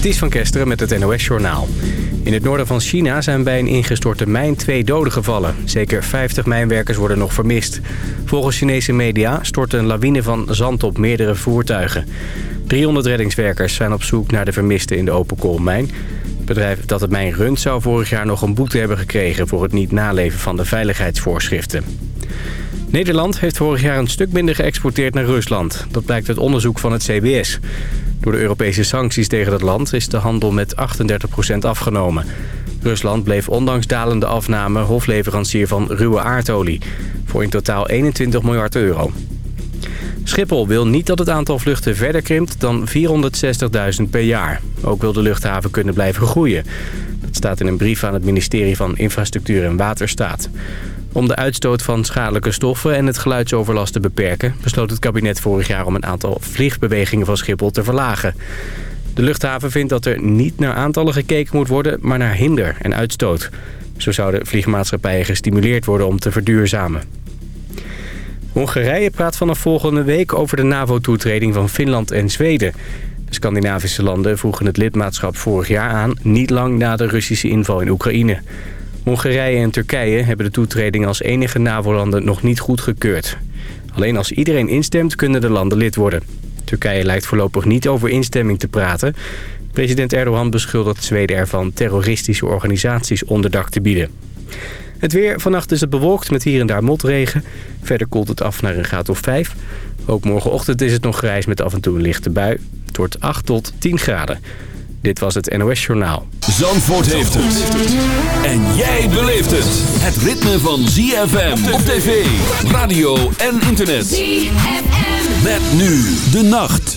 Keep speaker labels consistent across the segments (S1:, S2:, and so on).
S1: Ties van Kesteren met het NOS-journaal. In het noorden van China zijn bij een ingestorte mijn twee doden gevallen. Zeker 50 mijnwerkers worden nog vermist. Volgens Chinese media stort een lawine van zand op meerdere voertuigen. 300 reddingswerkers zijn op zoek naar de vermisten in de open koolmijn. Het bedrijf dat het mijn runt zou vorig jaar nog een boete hebben gekregen... voor het niet naleven van de veiligheidsvoorschriften. Nederland heeft vorig jaar een stuk minder geëxporteerd naar Rusland. Dat blijkt uit onderzoek van het CBS. Door de Europese sancties tegen het land is de handel met 38% afgenomen. Rusland bleef ondanks dalende afname hofleverancier van ruwe aardolie. Voor in totaal 21 miljard euro. Schiphol wil niet dat het aantal vluchten verder krimpt dan 460.000 per jaar. Ook wil de luchthaven kunnen blijven groeien. Staat in een brief aan het ministerie van Infrastructuur en Waterstaat. Om de uitstoot van schadelijke stoffen en het geluidsoverlast te beperken... besloot het kabinet vorig jaar om een aantal vliegbewegingen van Schiphol te verlagen. De luchthaven vindt dat er niet naar aantallen gekeken moet worden... maar naar hinder en uitstoot. Zo zouden vliegmaatschappijen gestimuleerd worden om te verduurzamen. Hongarije praat vanaf volgende week over de NAVO-toetreding van Finland en Zweden. Scandinavische landen vroegen het lidmaatschap vorig jaar aan... niet lang na de Russische inval in Oekraïne... Hongarije en Turkije hebben de toetreding als enige NAVO-landen nog niet goedgekeurd. Alleen als iedereen instemt kunnen de landen lid worden. Turkije lijkt voorlopig niet over instemming te praten. President Erdogan beschuldigt Zweden ervan terroristische organisaties onderdak te bieden. Het weer. Vannacht is het bewolkt met hier en daar motregen. Verder koelt het af naar een graad of 5. Ook morgenochtend is het nog grijs met af en toe een lichte bui. Wordt 8 tot 10 graden. Dit was het NOS Journaal.
S2: Zandvoort heeft het. En jij beleeft het. Het ritme van ZFM op tv, radio en internet. ZFM. Met nu de nacht.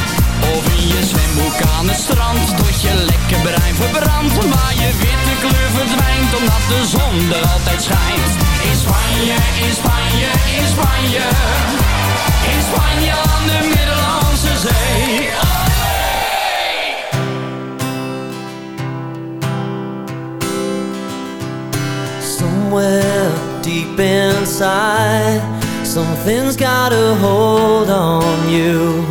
S3: Of in je zwembroek aan het strand Tot je lekker brein verbrandt Maar je witte kleur verdwijnt Omdat de zon er altijd schijnt In Spanje, in Spanje, in Spanje in Spanje aan de Middellandse Zee.
S4: Somewhere deep inside, something's got a hold on you.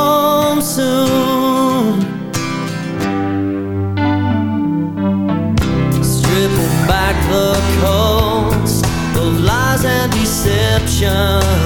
S5: nation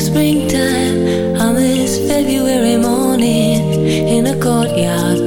S5: springtime on
S6: this February morning in
S7: a courtyard.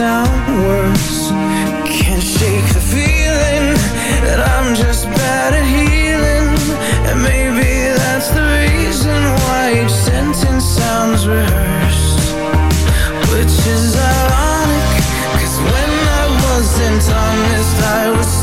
S7: sound worse. Can't shake the feeling that I'm just bad at healing. And maybe that's the reason why each sentence sounds rehearsed. Which is ironic, cause when I wasn't honest, I was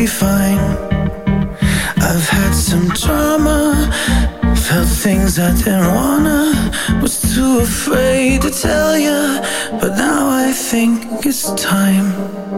S7: be fine. I've had some trauma, felt things I didn't wanna, was too afraid to tell you. But now I think it's time.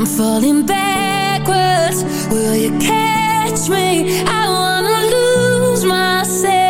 S8: I'm
S6: falling backwards Will you catch me? I wanna lose myself